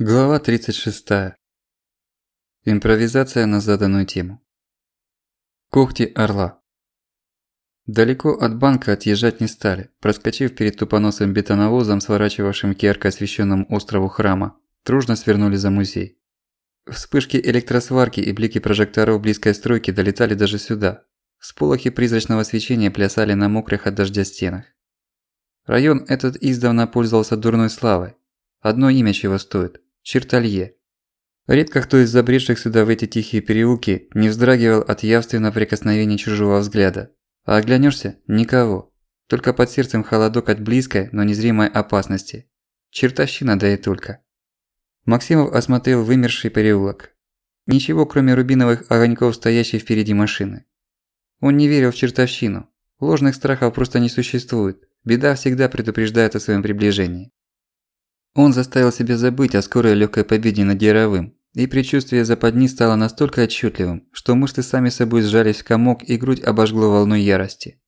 Глава 36. Импровизация на заданную тему. Когти орла. Далеко от банка отъезжать не стали, проскочив перед тупоносым бетоновозом, сворачивавшим к ярко освещенному острову храма, дружно свернули за музей. Вспышки электросварки и блики прожекторов близкой стройки долетали даже сюда. Сполохи призрачного свечения плясали на мокрых от дождя стенах. Район этот издавна пользовался дурной славой, Одно имя чего стоит – Черталье. Редко кто из забредших сюда в эти тихие переулки не вздрагивал от явственного прикосновения чужого взгляда. А оглянешься – никого. Только под сердцем холодок от близкой, но незримой опасности. Чертовщина да и только. Максимов осмотрел вымерший переулок. Ничего, кроме рубиновых огоньков, стоящей впереди машины. Он не верил в чертовщину. Ложных страхов просто не существует. Беда всегда предупреждает о своем приближении. Он заставил себя забыть о скорой легкой победе над Яровым, и предчувствие западни стало настолько отчетливым, что мышцы сами собой сжались в комок и грудь обожгло волной ярости.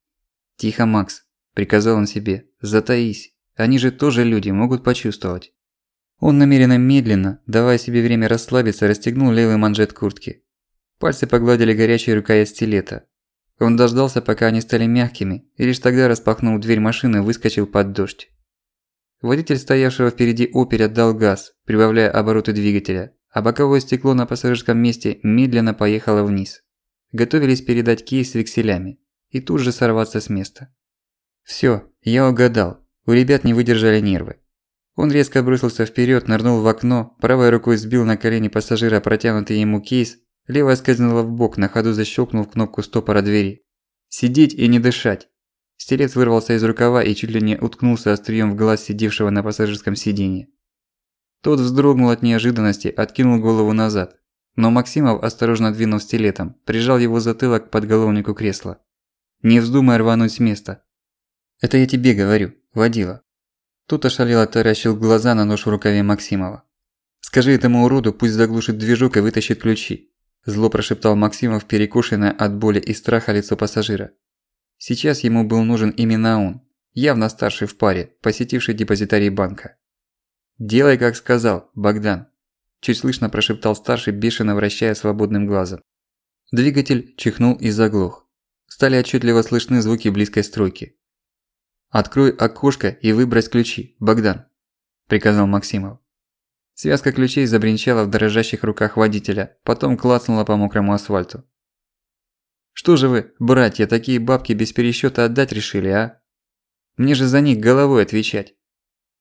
«Тихо, Макс», – приказал он себе, – «затаись, они же тоже люди, могут почувствовать». Он намеренно медленно, давая себе время расслабиться, расстегнул левый манжет куртки. Пальцы погладили горячую рукоять стилета. Он дождался, пока они стали мягкими, и лишь тогда, распахнул дверь машины, выскочил под дождь. Водитель стоявшего впереди Опель отдал газ, прибавляя обороты двигателя, а боковое стекло на пассажирском месте медленно поехало вниз. Готовились передать кейс с векселями и тут же сорваться с места. Всё, я угадал, у ребят не выдержали нервы. Он резко бросился вперёд, нырнул в окно, правой рукой сбил на колени пассажира протянутый ему кейс, левая скользнула в бок, на ходу защелкнув кнопку стопора двери. Сидеть и не дышать. Стилет вырвался из рукава и чуть ли не уткнулся острием в глаз сидевшего на пассажирском сиденье. Тот вздрогнул от неожиданности, откинул голову назад. Но Максимов, осторожно двинув стилетом, прижал его затылок к подголовнику кресла. «Не вздумай рвануть с места!» «Это я тебе говорю, водила!» Тут ошалело таращил глаза на нож в рукаве Максимова. «Скажи этому уроду, пусть заглушит движок и вытащит ключи!» Зло прошептал Максимов, перекушенное от боли и страха лицо пассажира. Сейчас ему был нужен именно он, явно старший в паре, посетивший депозитарий банка. «Делай, как сказал, Богдан», – чуть слышно прошептал старший, бешено вращая свободным глазом. Двигатель чихнул и заглох. Стали отчетливо слышны звуки близкой стройки. «Открой окошко и выбрось ключи, Богдан», – приказал Максимов. Связка ключей забринчала в дрожащих руках водителя, потом клацнула по мокрому асфальту. Что же вы, братья, такие бабки без пересчёта отдать решили, а? Мне же за них головой отвечать.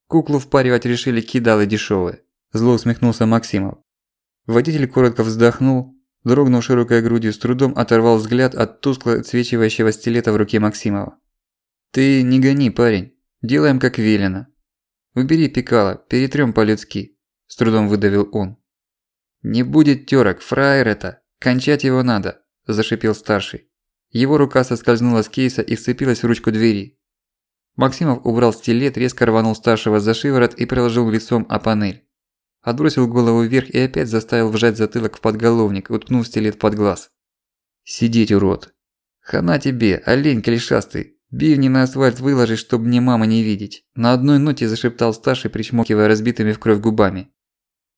Куклу впаривать решили кидалы дешёвые. Зло усмехнулся Максимов. Водитель коротко вздохнул, дрогнув широкой грудью, с трудом оторвал взгляд от тускло отсвечивающего стилета в руке Максимова. «Ты не гони, парень. Делаем как велено. Убери пекало, перетрём по-людски», – с трудом выдавил он. «Не будет тёрок, фраер это. Кончать его надо. – зашипел старший. Его рука соскользнула с кейса и вцепилась в ручку двери. Максимов убрал стилет, резко рванул старшего за шиворот и приложил лицом о панель. Отбросил голову вверх и опять заставил вжать затылок в подголовник, уткнув стилет под глаз. «Сидеть, урод!» «Хана тебе, олень клешастый! Бивни на асфальт выложишь, чтобы мне мама не видеть!» На одной ноте зашептал старший, причмокивая разбитыми в кровь губами.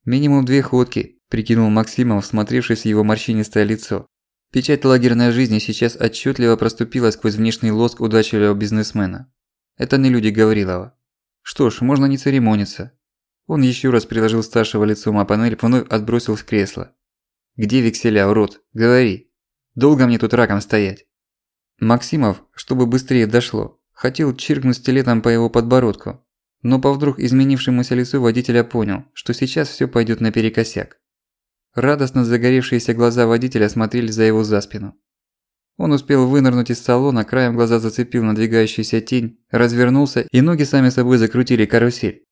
«Минимум две ходки», – прикинул Максимов, смотревшись в его морщинистое лицо. Печать лагерной жизни сейчас отчетливо проступила сквозь внешний лоск удачливого бизнесмена. Это не люди Гаврилова. Что ж, можно не церемониться. Он еще раз приложил старшего лицом, а панель вновь отбросил в кресло. «Где векселя, урод? Говори. Долго мне тут раком стоять?» Максимов, чтобы быстрее дошло, хотел чиркнуть стилетом по его подбородку, но по вдруг изменившемуся лицу водителя понял, что сейчас всё пойдёт наперекосяк. Радостно загоревшиеся глаза водителя смотрели за его за спину. Он успел вынырнуть из салона, краем глаза зацепил надвигающуюся тень, развернулся, и ноги сами собой закрутили карусель.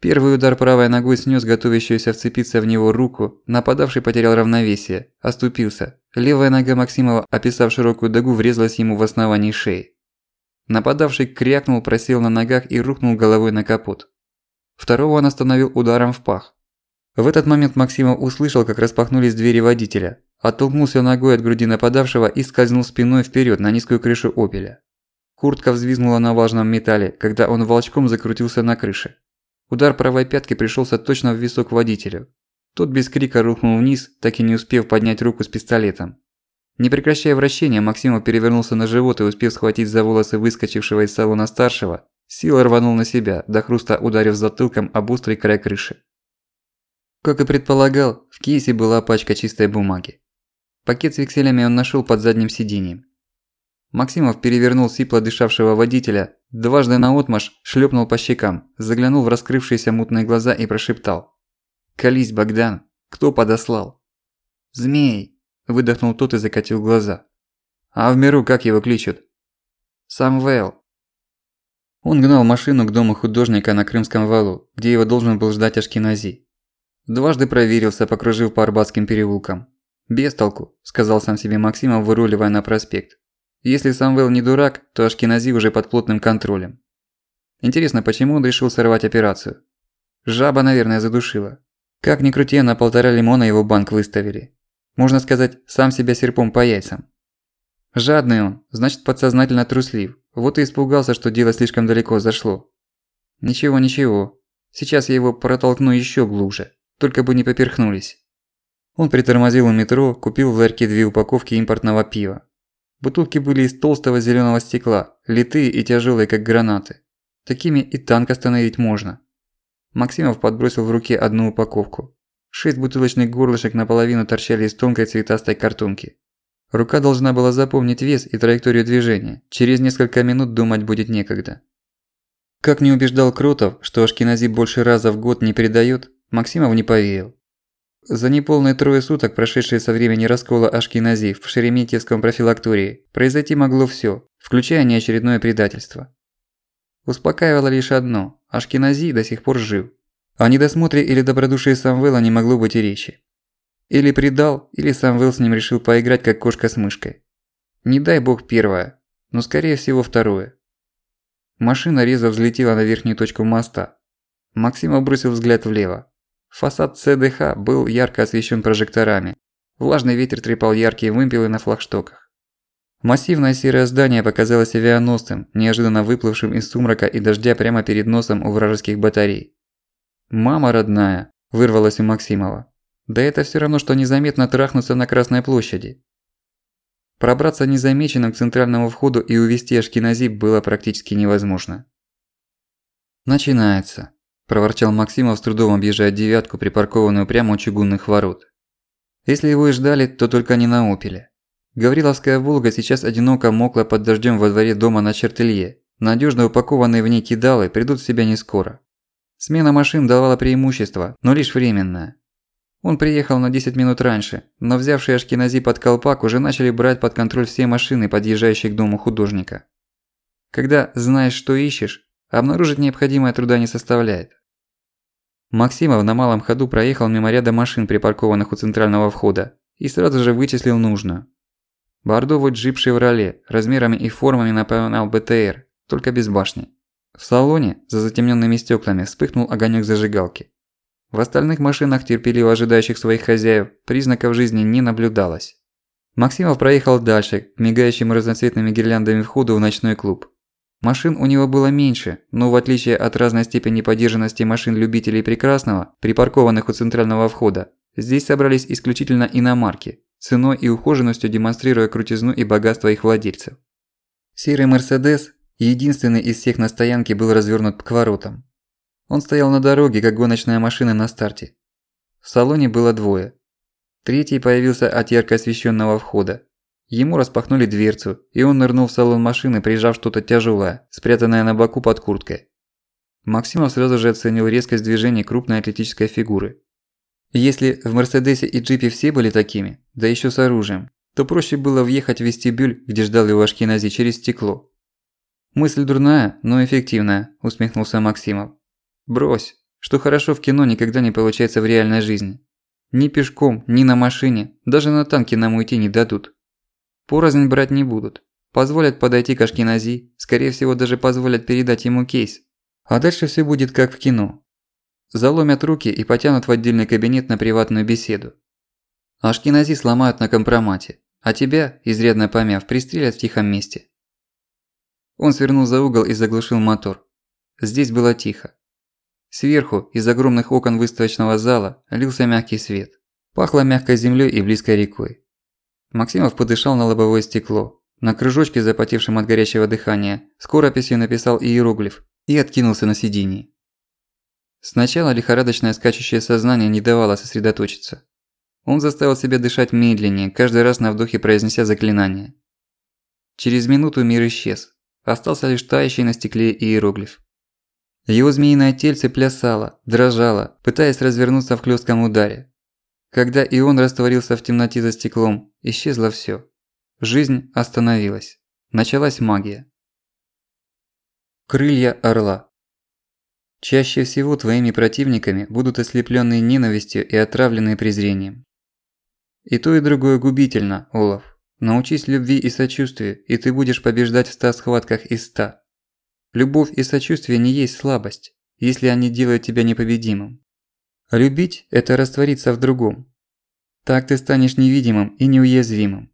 Первый удар правой ногой снес готовящуюся вцепиться в него руку, нападавший потерял равновесие, оступился. Левая нога Максимова, описав широкую дугу, врезалась ему в основании шеи. Нападавший крякнул, просел на ногах и рухнул головой на капот. Второго он остановил ударом в пах. В этот момент Максимов услышал, как распахнулись двери водителя, оттолкнулся ногой от груди нападавшего и скользнул спиной вперед на низкую крышу «Опеля». Куртка взвизгнула на влажном металле, когда он волчком закрутился на крыше. Удар правой пятки пришелся точно в висок водителю. Тот без крика рухнул вниз, так и не успев поднять руку с пистолетом. Не прекращая вращения, Максимов перевернулся на живот и, успев схватить за волосы выскочившего из салона старшего, сила рванул на себя, до хруста ударив затылком об острый край крыши. Как и предполагал, в кейсе была пачка чистой бумаги. Пакет с векселями он нашел под задним сиденьем. Максимов перевернул сипло дышавшего водителя, дважды наотмашь шлепнул по щекам, заглянул в раскрывшиеся мутные глаза и прошептал. «Колись, Богдан! Кто подослал?» «Змей!» – выдохнул тот и закатил глаза. «А в миру как его кличут?» «Самвел!» Он гнал машину к дому художника на Крымском валу, где его должен был ждать Ашкенази. Дважды проверился, покружив по Арбатским переулкам. «Без толку», – сказал сам себе Максимов, выруливая на проспект. Если Самвел не дурак, то Ашкенази уже под плотным контролем. Интересно, почему он решил сорвать операцию? Жаба, наверное, задушила. Как ни крути, на полтора лимона его банк выставили. Можно сказать, сам себя серпом по яйцам. Жадный он, значит подсознательно труслив. Вот и испугался, что дело слишком далеко зашло. Ничего, ничего. Сейчас я его протолкну еще глубже. Только бы не поперхнулись. Он притормозил у метро, купил в ларьке две упаковки импортного пива. Бутылки были из толстого зеленого стекла, литые и тяжелые, как гранаты. Такими и танк остановить можно. Максимов подбросил в руке одну упаковку. Шесть бутылочных горлышек наполовину торчали из тонкой цветастой картонки. Рука должна была запомнить вес и траекторию движения. Через несколько минут думать будет некогда. Как не убеждал Кротов, что Ашкенази больше раза в год не передает, Максимов не поверил. За неполные трое суток, прошедшие со времени раскола Ашкенази в Шереметьевском профилактории, произойти могло всё, включая неочередное предательство. Успокаивало лишь одно – Ашкенази до сих пор жив. О недосмотре или добродушии Самвела не могло быть и речи. Или предал, или Самвел с ним решил поиграть как кошка с мышкой. Не дай бог первое, но скорее всего второе. Машина резво взлетела на верхнюю точку моста. Максим бросил взгляд влево. Фасад ЦДХ был ярко освещен прожекторами. Влажный ветер трепал яркие вымпелы на флагштоках. Массивное серое здание показалось авианосцем, неожиданно выплывшим из сумрака и дождя прямо перед носом у вражеских батарей. «Мама родная!» – вырвалась у Максимова. «Да это всё равно, что незаметно трахнуться на Красной площади». Пробраться незамеченным к центральному входу и увести Ашкенази было практически невозможно. Начинается проворчал Максимов с трудом объезжая девятку, припаркованную прямо у чугунных ворот. Если его и ждали, то только не на «Опеле». Гавриловская «Волга» сейчас одиноко мокла под дождем во дворе дома на Чертелье. Надежно упакованные в ней кидалы придут в себя не скоро. Смена машин давала преимущество, но лишь временное. Он приехал на 10 минут раньше, но взявшие Ашкенази под колпак уже начали брать под контроль все машины, подъезжающие к дому художника. Когда знаешь, что ищешь, обнаружить необходимое труда не составляет. Максимов на малом ходу проехал мимо ряда машин, припаркованных у центрального входа, и сразу же вычислил нужную. Бордовый джип «Шевроле» размерами и формами напоминал БТР, только без башни. В салоне, за затемненными стеклами, вспыхнул огонек зажигалки. В остальных машинах, терпеливо ожидающих своих хозяев, признаков жизни не наблюдалось. Максимов проехал дальше, к мигающим разноцветными гирляндами входу в ночной клуб. Машин у него было меньше, но в отличие от разной степени подержанности машин любителей прекрасного, припаркованных у центрального входа, здесь собрались исключительно иномарки, ценой и ухоженностью демонстрируя крутизну и богатство их владельцев. Серый Мерседес, единственный из всех на стоянке, был развернут к воротам. Он стоял на дороге, как гоночная машина на старте. В салоне было двое. Третий появился от ярко освещенного входа, Ему распахнули дверцу, и он нырнул в салон машины, прижав что-то тяжелое, спрятанное на боку под курткой. Максимов сразу же оценил резкость движения крупной атлетической фигуры. Если в Мерседесе и Джипе все были такими, да еще с оружием, то проще было въехать в вестибюль, где ждал его Ашкенази, через стекло. «Мысль дурная, но эффективная», – усмехнулся Максимов. «Брось, что хорошо в кино никогда не получается в реальной жизни. Ни пешком, ни на машине, даже на танке нам уйти не дадут». Порознь брать не будут. Позволят подойти к Ашкенази, скорее всего даже позволят передать ему кейс. А дальше все будет как в кино. Заломят руки и потянут в отдельный кабинет на приватную беседу. Ашкенази сломают на компромате, а тебя, изрядно помяв, пристрелят в тихом месте. Он свернул за угол и заглушил мотор. Здесь было тихо. Сверху, из огромных окон выставочного зала, лился мягкий свет. Пахло мягкой землей и близкой рекой. Максимов подышал на лобовое стекло. На кружочке, запотевшем от горячего дыхания, скорописью написал иероглиф и откинулся на сиденье. Сначала лихорадочное скачущее сознание не давало сосредоточиться. Он заставил себя дышать медленнее, каждый раз на вдохе произнеся заклинание. Через минуту мир исчез. Остался лишь тающий на стекле иероглиф. Его змеиное тельце плясало, дрожало, пытаясь развернуться в хлёстком ударе. Когда и он растворился в темноте за стеклом, исчезло всё. Жизнь остановилась. Началась магия. Крылья орла. Чаще всего твоими противниками будут ослеплённые ненавистью и отравленные презрением. И то, и другое губительно, Олаф. Научись любви и сочувствию, и ты будешь побеждать в ста схватках из ста. Любовь и сочувствие не есть слабость, если они делают тебя непобедимым. Любить – это раствориться в другом. Так ты станешь невидимым и неуязвимым.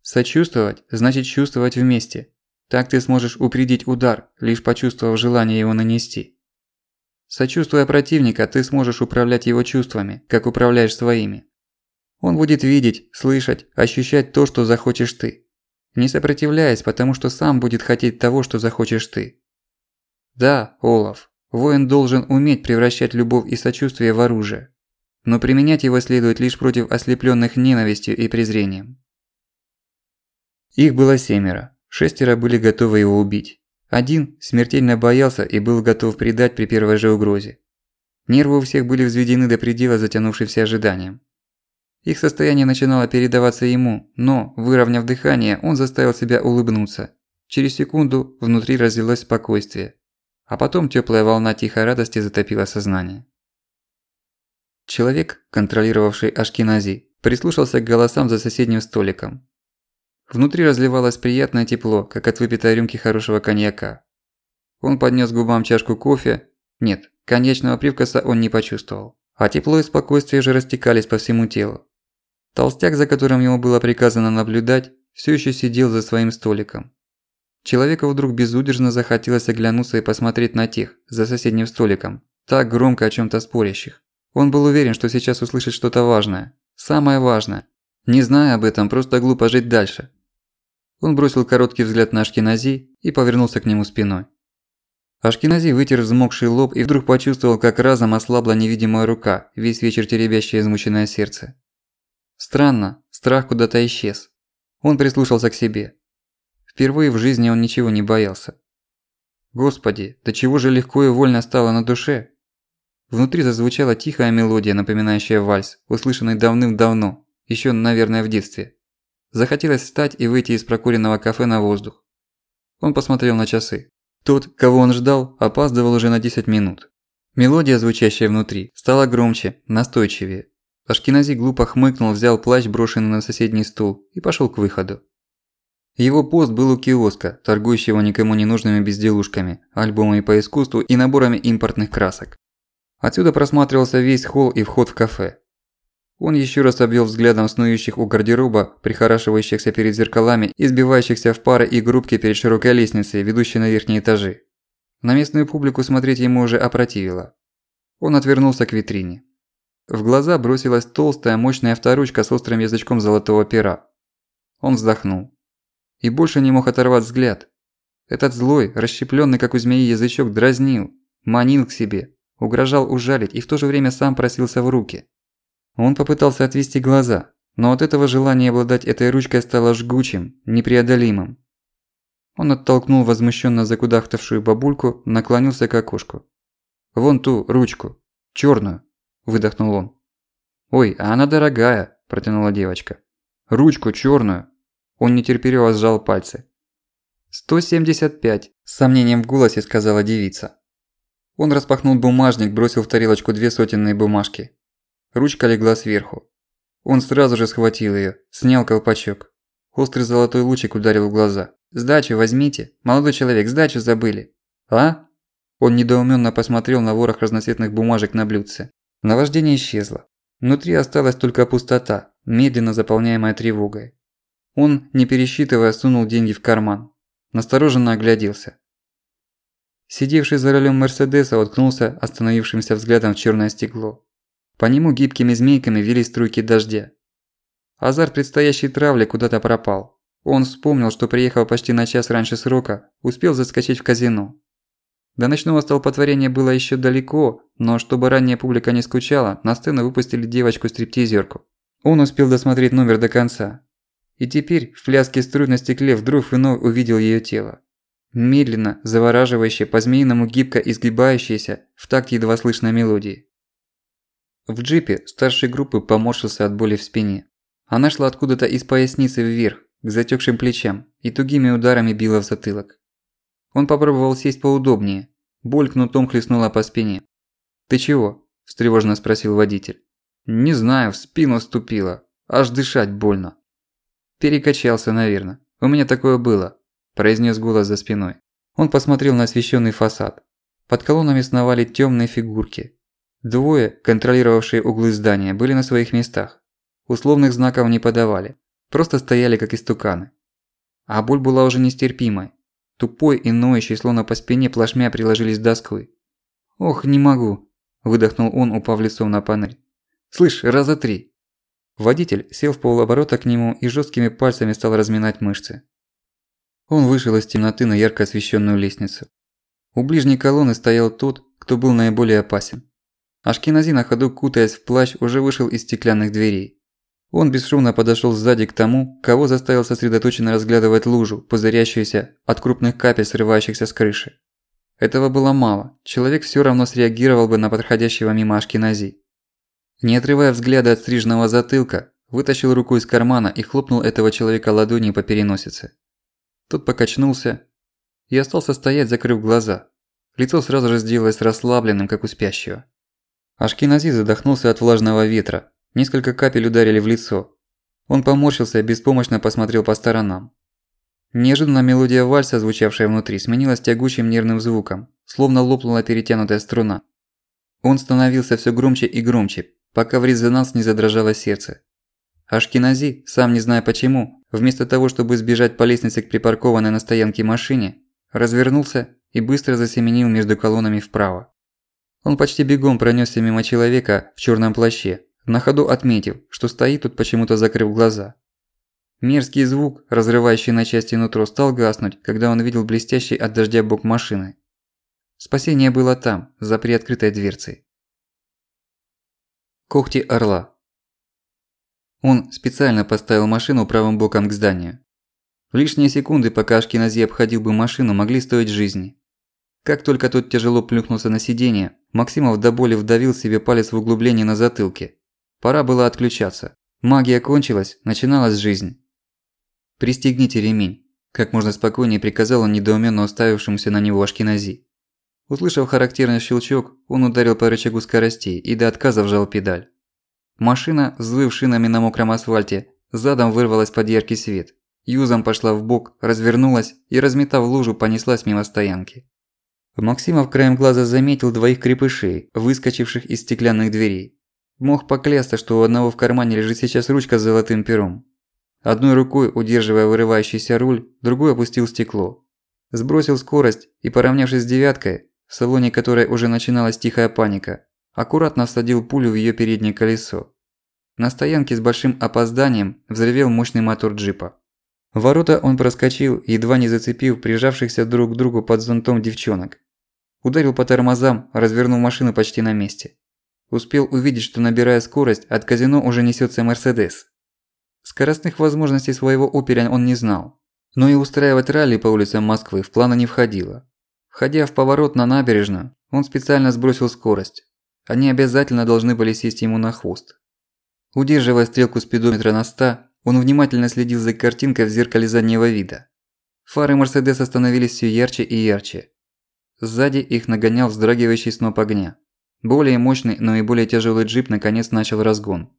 Сочувствовать – значит чувствовать вместе. Так ты сможешь упредить удар, лишь почувствовав желание его нанести. Сочувствуя противника, ты сможешь управлять его чувствами, как управляешь своими. Он будет видеть, слышать, ощущать то, что захочешь ты. Не сопротивляясь, потому что сам будет хотеть того, что захочешь ты. Да, Олаф, воин должен уметь превращать любовь и сочувствие в оружие. Но применять его следует лишь против ослеплённых ненавистью и презрением. Их было семеро. Шестеро были готовы его убить. Один смертельно боялся и был готов предать при первой же угрозе. Нервы у всех были взведены до предела, затянувшимся ожиданием. Их состояние начинало передаваться ему, но, выровняв дыхание, он заставил себя улыбнуться. Через секунду внутри разлилось спокойствие. А потом тёплая волна тихой радости затопила сознание. Человек, контролировавший Ашкенази, прислушался к голосам за соседним столиком. Внутри разливалось приятное тепло, как от выпитой рюмки хорошего коньяка. Он поднес губам чашку кофе. Нет, коньячного привкуса он не почувствовал. А тепло и спокойствие же растекались по всему телу. Толстяк, за которым ему было приказано наблюдать, все еще сидел за своим столиком. Человеку вдруг безудержно захотелось оглянуться и посмотреть на тех, за соседним столиком, так громко о чем то спорящих. Он был уверен, что сейчас услышит что-то важное. Самое важное. Не зная об этом, просто глупо жить дальше. Он бросил короткий взгляд на Ашкенази и повернулся к нему спиной. Ашкенази вытер взмокший лоб и вдруг почувствовал, как разом ослабла невидимая рука, весь вечер теребящее измученное сердце. Странно, страх куда-то исчез. Он прислушался к себе. Впервые в жизни он ничего не боялся. Господи, до чего же легко и вольно стало на душе. Внутри зазвучала тихая мелодия, напоминающая вальс, услышанный давным-давно, еще, наверное, в детстве. Захотелось встать и выйти из прокуренного кафе на воздух. Он посмотрел на часы. Тот, кого он ждал, опаздывал уже на 10 минут. Мелодия, звучащая внутри, стала громче, настойчивее. Ашкенази глупо хмыкнул, взял плащ, брошенный на соседний стул, и пошел к выходу. Его пост был у киоска, торгующего никому не нужными безделушками, альбомами по искусству и наборами импортных красок. Отсюда просматривался весь холл и вход в кафе. Он еще раз обвел взглядом снующих у гардероба, прихорашивающихся перед зеркалами и сбивающихся в пары и группки перед широкой лестницей, ведущей на верхние этажи. На местную публику смотреть ему уже опротивило. Он отвернулся к витрине. В глаза бросилась толстая, мощная авторучка с острым язычком золотого пера. Он вздохнул. И больше не мог оторвать взгляд. Этот злой, расщеплённый как у змеи язычок дразнил, манил к себе, угрожал ужалить и в то же время сам просился в руки. Он попытался отвести глаза, но от этого желание обладать этой ручкой стало жгучим, непреодолимым. Он оттолкнул возмущенно закудахтавшую бабульку, наклонился к окошку. «Вон ту ручку. черную, выдохнул он. «Ой, а она дорогая», – протянула девочка. «Ручку черную. Он нетерпеливо сжал пальцы. «Сто семьдесят пять», – с сомнением в голосе сказала девица. Он распахнул бумажник, бросил в тарелочку две сотенные бумажки. Ручка легла сверху. Он сразу же схватил её, снял колпачок. Острый золотой лучик ударил в глаза. «Сдачу возьмите! Молодой человек, сдачу забыли!» «А?» Он недоуменно посмотрел на ворох разноцветных бумажек на блюдце. Наваждение исчезло. Внутри осталась только пустота, медленно заполняемая тревогой. Он, не пересчитывая, сунул деньги в карман. Настороженно огляделся. Сидевший за рулем Мерседеса уткнулся остановившимся взглядом в черное стекло. По нему гибкими змейками вели струйки дождя. Азарт предстоящей травли куда-то пропал. Он вспомнил, что приехал почти на час раньше срока, успел заскочить в казино. До ночного столпотворения было еще далеко, но чтобы ранняя публика не скучала, на сцену выпустили девочку-стриптизерку. Он успел досмотреть номер до конца. И теперь в пляске струй на стекле вдруг вновь увидел ее тело. Медленно, завораживающе, по-змеиному гибко изгибающееся в такт едва слышной мелодии. В джипе старшей группы поморщился от боли в спине. Она шла откуда-то из поясницы вверх, к затёкшим плечам, и тугими ударами била в затылок. Он попробовал сесть поудобнее. Боль кнутом хлестнула по спине. «Ты чего?» – встревоженно спросил водитель. «Не знаю, в спину ступила. Аж дышать больно». «Перекачался, наверное. У меня такое было», – произнес голос за спиной. Он посмотрел на освещенный фасад. Под колоннами сновали темные фигурки. Двое, контролировавшие углы здания, были на своих местах. Условных знаков не подавали. Просто стояли как истуканы. А боль была уже нестерпимой. Тупой и ноющий, словно по спине плашмя приложились доской. «Ох, не могу!» – выдохнул он, упав лицом на панель. «Слышь, раза три!» Водитель сел в полоборота к нему и жесткими пальцами стал разминать мышцы. Он вышел из темноты на ярко освещенную лестницу. У ближней колонны стоял тот, кто был наиболее опасен. Ашкенази на ходу, кутаясь в плащ, уже вышел из стеклянных дверей. Он бесшумно подошёл сзади к тому, кого заставил сосредоточенно разглядывать лужу, пузырящуюся от крупных капель, срывающихся с крыши. Этого было мало, человек всё равно среагировал бы на подходящего мимо Ашкенази. Не отрывая взгляда от стрижного затылка, вытащил руку из кармана и хлопнул этого человека ладонью по переносице. Тот покачнулся и остался стоять, закрыв глаза. Лицо сразу же сделалось расслабленным, как у спящего. Ашкенази задохнулся от влажного ветра. Несколько капель ударили в лицо. Он поморщился и беспомощно посмотрел по сторонам. Неожиданно мелодия вальса, звучавшая внутри, сменилась тягучим нервным звуком, словно лопнула перетянутая струна. Он становился всё громче и громче, пока в резонанс не задрожало сердце. Ашкенази, сам не зная почему, вместо того, чтобы сбежать по лестнице к припаркованной на стоянке машине, развернулся и быстро засеменил между колоннами вправо. Он почти бегом пронёсся мимо человека в чёрном плаще, на ходу отметив, что стоит тут почему-то закрыв глаза. Мерзкий звук, разрывающий на части нутро, стал гаснуть, когда он видел блестящий от дождя бок машины. Спасение было там, за приоткрытой дверцей. Когти орла. Он специально поставил машину правым боком к зданию. Лишние секунды, пока Ашкенази обходил бы машину, могли стоить жизни. Как только тот тяжело плюхнулся на сиденье, Максимов до боли вдавил себе палец в углубление на затылке. Пора было отключаться. Магия кончилась, начиналась жизнь. «Пристегните ремень», – как можно спокойнее приказал он недоуменно уставившемуся на него Ашкенази. Услышав характерный щелчок, он ударил по рычагу скоростей и до отказа вжал педаль. Машина, взвыв шинами на мокром асфальте, задом вырвалась под яркий свет. Юзом пошла в бок, развернулась и, разметав лужу, понеслась мимо стоянки. Максимов краем глаза заметил двоих крепышей, выскочивших из стеклянных дверей. Мог поклясться, что у одного в кармане лежит сейчас ручка с золотым пером. Одной рукой, удерживая вырывающийся руль, другой опустил стекло. Сбросил скорость и, поравнявшись с девяткой, в салоне которой уже начиналась тихая паника, аккуратно всадил пулю в её переднее колесо. На стоянке с большим опозданием взревел мощный мотор джипа. Ворота он проскочил, едва не зацепив прижавшихся друг к другу под зонтом девчонок. Ударил по тормозам, развернул машину почти на месте. Успел увидеть, что набирая скорость, от казино уже несётся Мерседес. Скоростных возможностей своего Опеля он не знал. Но и устраивать ралли по улицам Москвы в планы не входило. Входя в поворот на набережную, он специально сбросил скорость. Они обязательно должны были сесть ему на хвост. Удерживая стрелку спидометра на 100, он внимательно следил за картинкой в зеркале заднего вида. Фары Мерседеса становились все ярче и ярче. Сзади их нагонял вздрагивающий сноп огня. Более мощный, но и более тяжелый джип наконец начал разгон.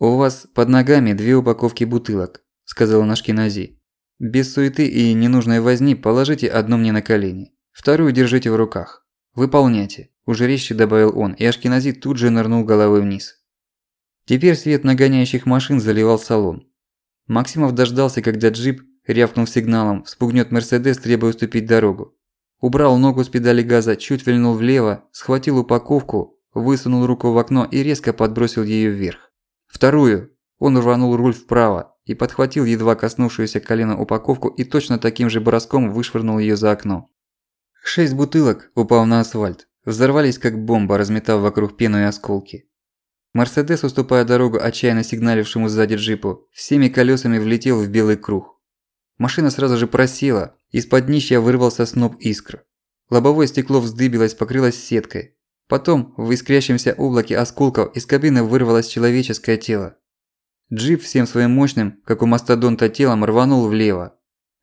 «У вас под ногами две упаковки бутылок», – сказал наш кинози. «Без суеты и ненужной возни положите одну мне на колени, вторую держите в руках. Выполняйте», – уже резче добавил он, и Ашкенази тут же нырнул головой вниз. Теперь свет нагоняющих машин заливал салон. Максимов дождался, когда джип, рявкнув сигналом, спугнёт Мерседес, требуя уступить дорогу. Убрал ногу с педали газа, чуть вильнул влево, схватил упаковку, высунул руку в окно и резко подбросил её вверх. Вторую. Он рванул руль вправо и подхватил едва коснувшуюся колена упаковку и точно таким же броском вышвырнул её за окно. Шесть бутылок, упав на асфальт, взорвались как бомба, разметав вокруг пену и осколки. Мерседес, уступая дорогу отчаянно сигналившему сзади джипу, всеми колесами влетел в белый круг. Машина сразу же просела, из-под днища вырвался сноп искр. Лобовое стекло вздыбилось, покрылось сеткой. Потом, в искрящемся облаке осколков, из кабины вырвалось человеческое тело. Джип всем своим мощным, как у мастодонта телом, рванул влево.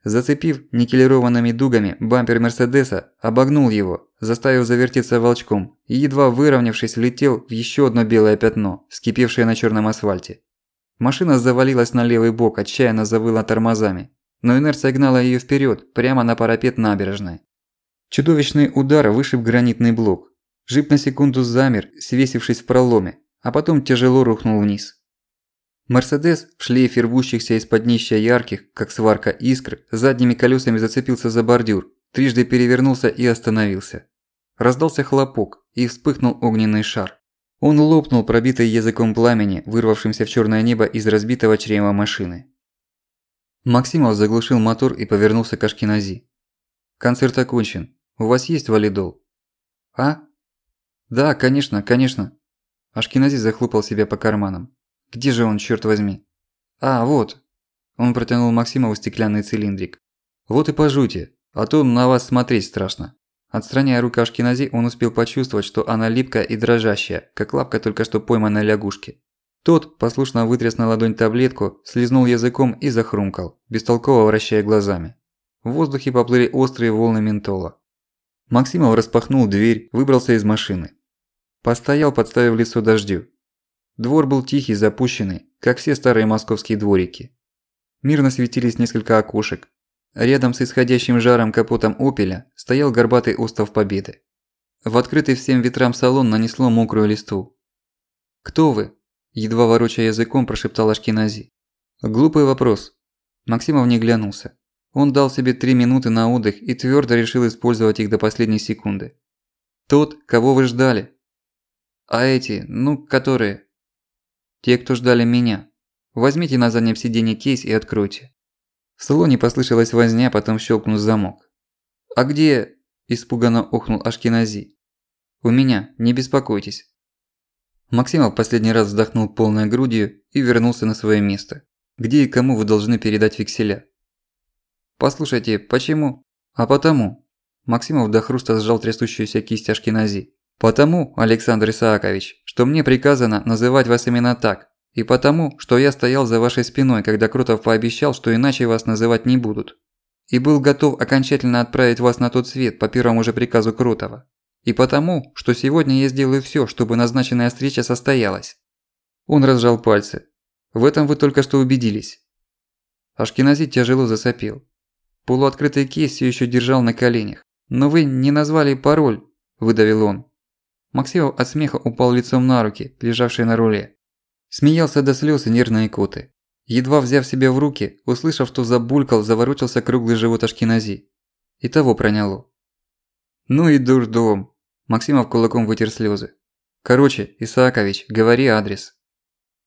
Зацепив никелированными дугами бампер Мерседеса, обогнул его, заставив завертеться волчком и, едва выровнявшись, влетел в еще одно белое пятно, вскипевшее на черном асфальте. Машина завалилась на левый бок, отчаянно завыла тормозами, но инерция гнала ее вперед, прямо на парапет набережной. Чудовищный удар вышиб гранитный блок. Джип на секунду замер, свесившись в проломе, а потом тяжело рухнул вниз. Мерседес в шлейфе рвущихся из-под днища ярких, как сварка искр, задними колесами зацепился за бордюр, трижды перевернулся и остановился. Раздался хлопок, и вспыхнул огненный шар. Он лопнул, пробитый языком пламени, вырвавшимся в черное небо из разбитого чрева машины. Максимов заглушил мотор и повернулся к Ашкинази. «Концерт окончен. У вас есть валидол?» «А?» «Да, конечно, конечно». Ашкинази захлопал себя по карманам. Где же он, черт возьми? А, вот. Он протянул Максимову стеклянный цилиндрик. Вот и пожуйте, а то на вас смотреть страшно. Отстраняя рукашки Нази, он успел почувствовать, что она липкая и дрожащая, как лапка только что пойманной лягушки. Тот послушно вытряс на ладонь таблетку, слезнул языком и захрумкал, бестолково вращая глазами. В воздухе поплыли острые волны ментола. Максимов распахнул дверь, выбрался из машины. Постоял, подставив лицо дождю. Двор был тихий, запущенный, как все старые московские дворики. Мирно светились несколько окошек. Рядом с исходящим жаром капотом «Опеля» стоял горбатый остов Победы. В открытый всем ветрам салон нанесло мокрую листву. «Кто вы?» – едва ворочая языком прошептал Ашкинази. Глупый вопрос. Максимов не глянулся. Он дал себе три минуты на отдых и твердо решил использовать их до последней секунды. «Тот, кого вы ждали?» «А эти, ну, которые?» Те, кто ждали меня. Возьмите на заднем сиденье кейс и откройте. В салоне послышалась возня, потом щелкнул замок. «А где?» – испуганно охнул Ашкинази. «У меня, не беспокойтесь». Максимов последний раз вздохнул полной грудью и вернулся на свое место. Где и кому вы должны передать векселя? «Послушайте, почему?» «А потому». Максимов до хруста сжал трясущуюся кисть Ашкинази. Потому, Александр Исаакович, что мне приказано называть вас именно так, и потому, что я стоял за вашей спиной, когда Крутов пообещал, что иначе вас называть не будут. И был готов окончательно отправить вас на тот свет по первому же приказу Крутова. И потому, что сегодня я сделаю всё, чтобы назначенная встреча состоялась. Он разжал пальцы. В этом вы только что убедились. Ашкенази тяжело засопел. Полуоткрытый кейс всё ещё держал на коленях. «Но вы не назвали пароль», – выдавил он. Максимов от смеха упал лицом на руки, лежавшие на руле. Смеялся до слез и нервные коты. Едва взяв себя в руки, услышав, что забулькал, заворочился круглый живот Ашкенази. И того проняло. «Ну и дурдом!» Максимов кулаком вытер слезы. «Короче, Исаакович, говори адрес».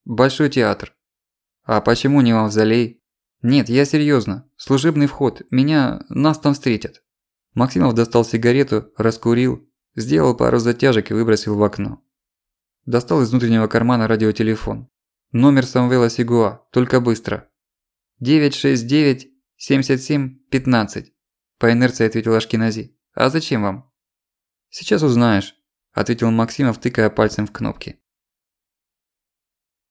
«Большой театр». «А почему не мавзолей?» «Нет, я серьёзно. Служебный вход. Меня... нас там встретят». Максимов достал сигарету, раскурил, Сделал пару затяжек и выбросил в окно. Достал из внутреннего кармана радиотелефон. Номер Самвела Сигуа, только быстро. 969-77-15. По инерции ответил Ашкинази. А зачем вам? Сейчас узнаешь, ответил Максимов, тыкая пальцем в кнопки.